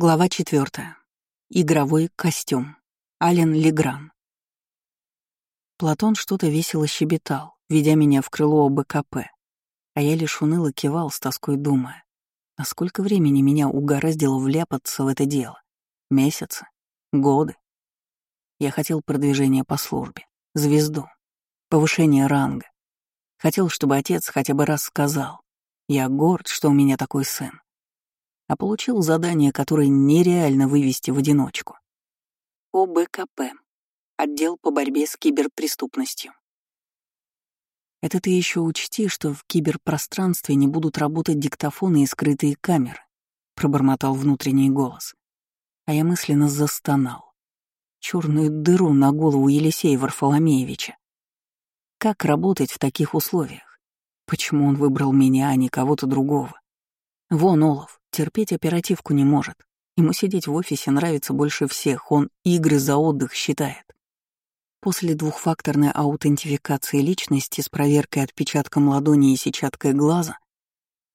Глава четвертая. Игровой костюм. Ален Легран. Платон что-то весело щебетал, ведя меня в крыло БКП, а я лишь уныло кивал с тоской думая, насколько времени меня угораздило вляпаться в это дело. Месяцы? Годы? Я хотел продвижения по службе, звезду, повышение ранга. Хотел, чтобы отец хотя бы раз сказал, я горд, что у меня такой сын. А получил задание, которое нереально вывести в одиночку. ОБКП. Отдел по борьбе с киберпреступностью. Это ты еще учти, что в киберпространстве не будут работать диктофоны и скрытые камеры, пробормотал внутренний голос. А я мысленно застонал черную дыру на голову Елисея Варфоломеевича. Как работать в таких условиях? Почему он выбрал меня, а не кого-то другого? Вон Олаф, терпеть оперативку не может. Ему сидеть в офисе нравится больше всех, он игры за отдых считает. После двухфакторной аутентификации личности с проверкой отпечатком ладони и сетчаткой глаза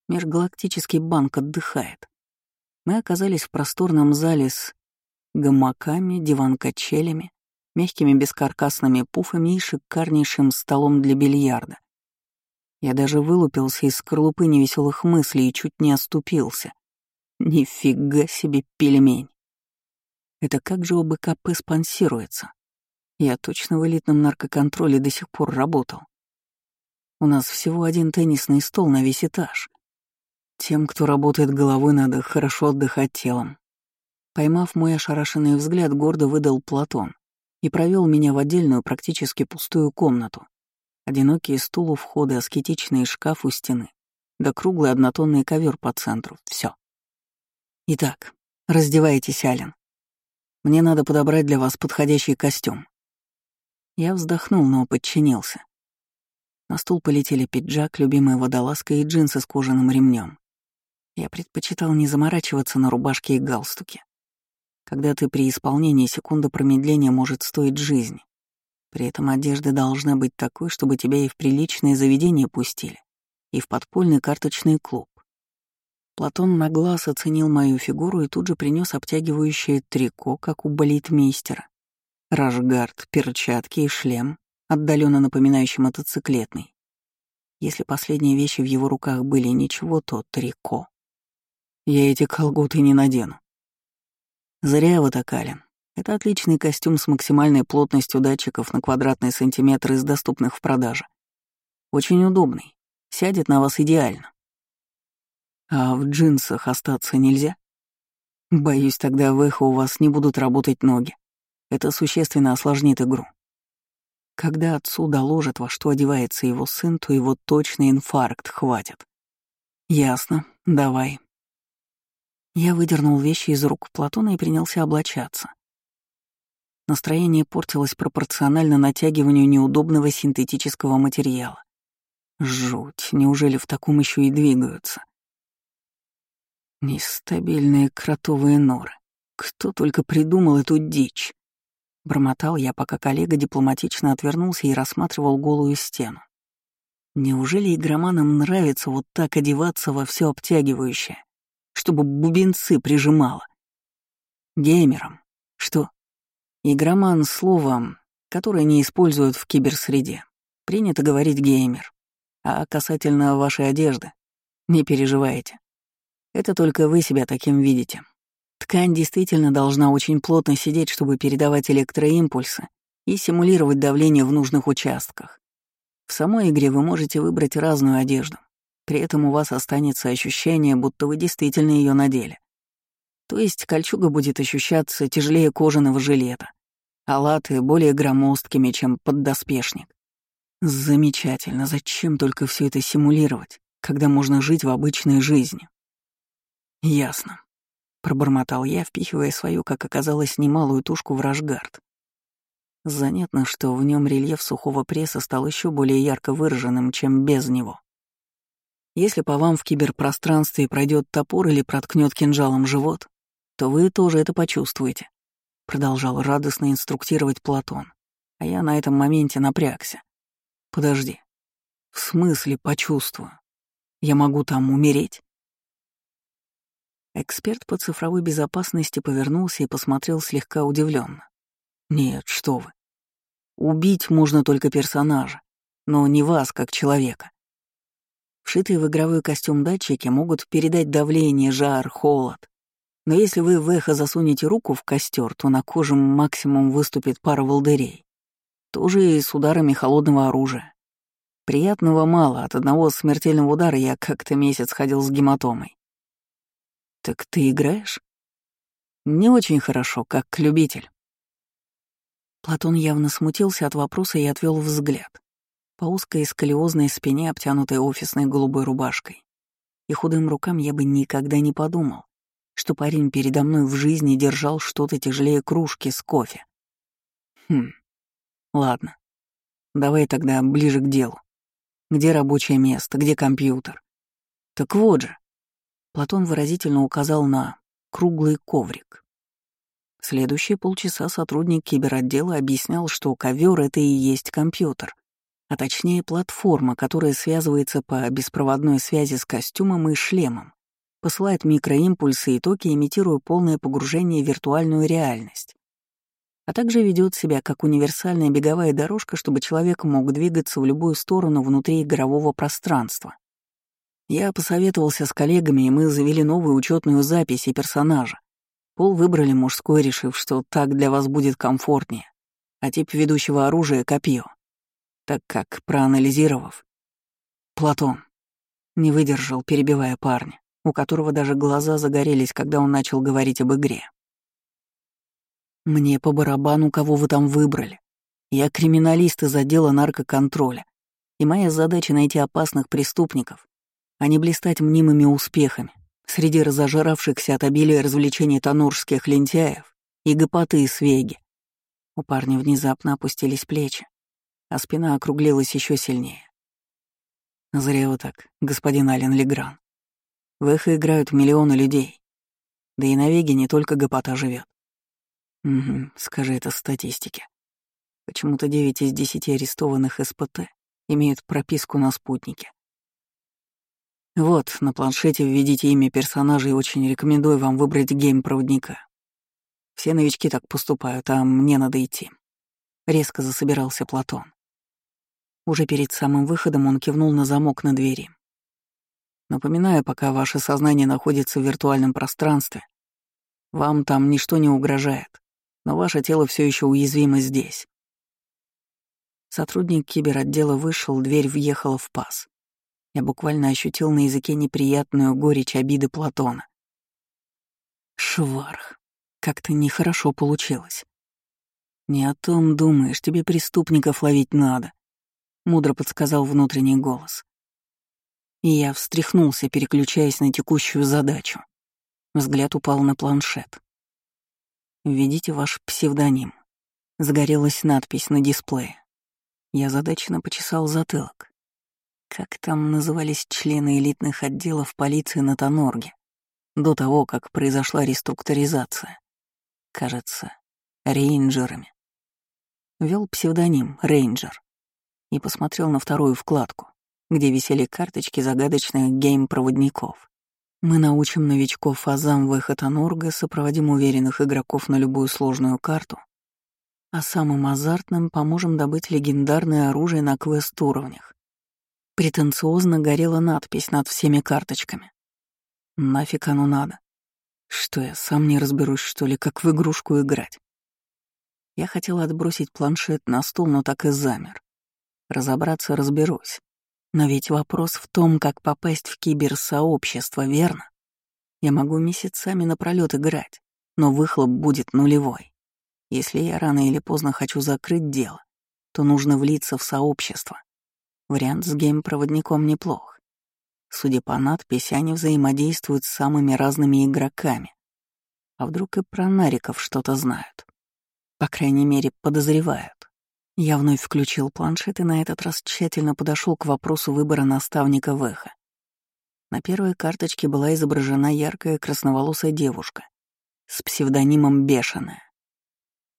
межгалактический банк отдыхает. Мы оказались в просторном зале с гамаками, диван-качелями, мягкими бескаркасными пуфами и шикарнейшим столом для бильярда. Я даже вылупился из скорлупы невеселых мыслей и чуть не оступился. Нифига себе пельмень. Это как же ОБКП спонсируется? Я точно в элитном наркоконтроле до сих пор работал. У нас всего один теннисный стол на весь этаж. Тем, кто работает головой, надо хорошо отдыхать телом. Поймав мой ошарашенный взгляд, гордо выдал Платон и провел меня в отдельную, практически пустую комнату. Одинокий стул у входа, аскетичный шкаф у стены, да круглый однотонный ковер по центру. Все. Итак, раздевайтесь, Ален. Мне надо подобрать для вас подходящий костюм. Я вздохнул, но подчинился. На стул полетели пиджак, любимая водолазка и джинсы с кожаным ремнем. Я предпочитал не заморачиваться на рубашке и галстуке. Когда ты при исполнении секунда промедления может стоить жизнь. При этом одежда должна быть такой, чтобы тебя и в приличное заведение пустили, и в подпольный карточный клуб. Платон на глаз оценил мою фигуру и тут же принес обтягивающее трико, как у балетмейстера. Рашгард, перчатки и шлем, отдаленно напоминающий мотоциклетный. Если последние вещи в его руках были ничего, то трико. Я эти колготы не надену. Зря вы так. Это отличный костюм с максимальной плотностью датчиков на квадратный сантиметр из доступных в продаже. Очень удобный. Сядет на вас идеально. А в джинсах остаться нельзя? Боюсь, тогда в эхо у вас не будут работать ноги. Это существенно осложнит игру. Когда отцу доложат, во что одевается его сын, то его точно инфаркт хватит. Ясно, давай, я выдернул вещи из рук Платона и принялся облачаться. Настроение портилось пропорционально натягиванию неудобного синтетического материала. Жуть, неужели в таком еще и двигаются? Нестабильные кротовые норы. Кто только придумал эту дичь? Бормотал я, пока коллега дипломатично отвернулся и рассматривал голую стену. Неужели игроманам нравится вот так одеваться во все обтягивающее? чтобы бубенцы прижимала. Геймером. Что? Игроман — словом, которое не используют в киберсреде. Принято говорить геймер. А касательно вашей одежды, не переживайте. Это только вы себя таким видите. Ткань действительно должна очень плотно сидеть, чтобы передавать электроимпульсы и симулировать давление в нужных участках. В самой игре вы можете выбрать разную одежду, при этом у вас останется ощущение, будто вы действительно ее надели. То есть кольчуга будет ощущаться тяжелее кожаного жилета, а латы более громоздкими, чем поддоспешник. Замечательно, зачем только все это симулировать, когда можно жить в обычной жизни? Ясно. Пробормотал я, впихивая свою, как оказалось, немалую тушку в рашгард. Занятно, что в нем рельеф сухого пресса стал еще более ярко выраженным, чем без него. Если по вам в киберпространстве пройдет топор или проткнет кинжалом живот, то вы тоже это почувствуете. Продолжал радостно инструктировать Платон, а я на этом моменте напрягся. Подожди. В смысле почувствую? Я могу там умереть? Эксперт по цифровой безопасности повернулся и посмотрел слегка удивленно. «Нет, что вы. Убить можно только персонажа, но не вас, как человека. Вшитые в игровой костюм датчики могут передать давление, жар, холод. Но если вы в эхо засунете руку в костер, то на коже максимум выступит пара волдырей. Тоже и с ударами холодного оружия. Приятного мало, от одного смертельного удара я как-то месяц ходил с гематомой. «Так ты играешь?» «Не очень хорошо, как любитель». Платон явно смутился от вопроса и отвел взгляд. По узкой сколиозной спине, обтянутой офисной голубой рубашкой, и худым рукам я бы никогда не подумал, что парень передо мной в жизни держал что-то тяжелее кружки с кофе. Хм, ладно. Давай тогда ближе к делу. Где рабочее место, где компьютер? Так вот же. Платон выразительно указал на круглый коврик. Следующие полчаса сотрудник киберотдела объяснял, что ковер это и есть компьютер, а точнее платформа, которая связывается по беспроводной связи с костюмом и шлемом посылает микроимпульсы и токи, имитируя полное погружение в виртуальную реальность. А также ведет себя как универсальная беговая дорожка, чтобы человек мог двигаться в любую сторону внутри игрового пространства. Я посоветовался с коллегами, и мы завели новую учетную запись и персонажа. Пол выбрали мужской, решив, что так для вас будет комфортнее, а тип ведущего оружия — копье. Так как, проанализировав, Платон не выдержал, перебивая парня у которого даже глаза загорелись, когда он начал говорить об игре. «Мне по барабану, кого вы там выбрали. Я криминалист из отдела наркоконтроля, и моя задача — найти опасных преступников, а не блистать мнимыми успехами среди разожравшихся от обилия развлечений тонурских лентяев и гопоты из Веги. У парня внезапно опустились плечи, а спина округлилась еще сильнее. Зря вы так, господин Ален Легран. В их играют миллионы людей. Да и на Веге не только гопота живет. Угу, скажи это статистике. Почему-то 9 из 10 арестованных СПТ имеют прописку на спутнике. Вот, на планшете введите имя персонажа и очень рекомендую вам выбрать гейм-проводника. Все новички так поступают, а мне надо идти. Резко засобирался Платон. Уже перед самым выходом он кивнул на замок на двери. Напоминаю, пока ваше сознание находится в виртуальном пространстве, вам там ничто не угрожает, но ваше тело все еще уязвимо здесь. Сотрудник киберотдела вышел, дверь въехала в паз. Я буквально ощутил на языке неприятную горечь обиды Платона. Шварх, как-то нехорошо получилось. Не о том думаешь, тебе преступников ловить надо, мудро подсказал внутренний голос и я встряхнулся, переключаясь на текущую задачу. Взгляд упал на планшет. «Введите ваш псевдоним». Загорелась надпись на дисплее. Я задачно почесал затылок. Как там назывались члены элитных отделов полиции на Тонорге до того, как произошла реструктуризация? Кажется, рейнджерами. Вел псевдоним «Рейнджер» и посмотрел на вторую вкладку где висели карточки загадочных гейм-проводников. Мы научим новичков азам выход Анорга, сопроводим уверенных игроков на любую сложную карту, а самым азартным поможем добыть легендарное оружие на квест-уровнях. Претенциозно горела надпись над всеми карточками. Нафиг оно надо? Что я, сам не разберусь, что ли, как в игрушку играть? Я хотел отбросить планшет на стол, но так и замер. Разобраться разберусь. Но ведь вопрос в том, как попасть в киберсообщество, верно? Я могу месяцами напролёт играть, но выхлоп будет нулевой. Если я рано или поздно хочу закрыть дело, то нужно влиться в сообщество. Вариант с гейм-проводником неплох. Судя по надписи, они взаимодействуют с самыми разными игроками. А вдруг и про нариков что-то знают? По крайней мере, подозревают. Я вновь включил планшет и на этот раз тщательно подошел к вопросу выбора наставника Вэха. На первой карточке была изображена яркая красноволосая девушка с псевдонимом Бешеная.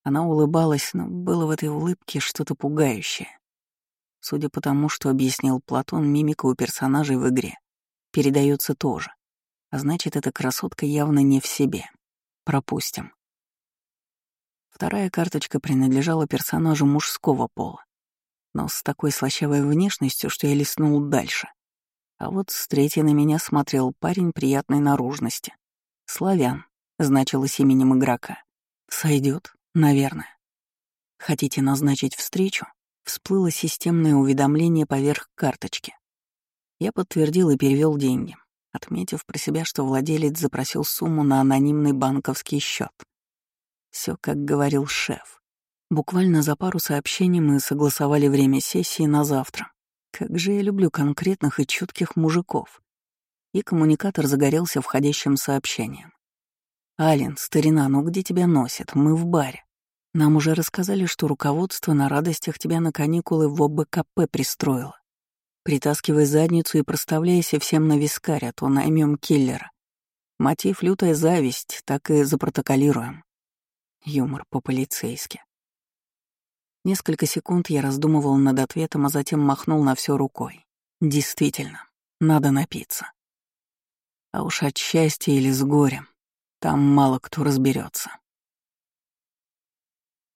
Она улыбалась, но было в этой улыбке что-то пугающее. Судя по тому, что объяснил Платон, мимика у персонажей в игре передается тоже. А значит, эта красотка явно не в себе. Пропустим. Вторая карточка принадлежала персонажу мужского пола, но с такой слащавой внешностью, что я листнул дальше. А вот с третьей на меня смотрел парень приятной наружности. Славян, значилось именем игрока. Сойдет, наверное. Хотите назначить встречу? Всплыло системное уведомление поверх карточки. Я подтвердил и перевел деньги, отметив про себя, что владелец запросил сумму на анонимный банковский счет. Все, как говорил шеф. Буквально за пару сообщений мы согласовали время сессии на завтра. Как же я люблю конкретных и чутких мужиков. И коммуникатор загорелся входящим сообщением. «Ален, старина, ну где тебя носит? Мы в баре. Нам уже рассказали, что руководство на радостях тебя на каникулы в ОБКП пристроило. Притаскивай задницу и проставляйся всем на вискарь, а то наймем киллера. Мотив — лютая зависть, так и запротоколируем. Юмор по-полицейски. Несколько секунд я раздумывал над ответом, а затем махнул на все рукой. Действительно, надо напиться. А уж от счастья или с горем, там мало кто разберется.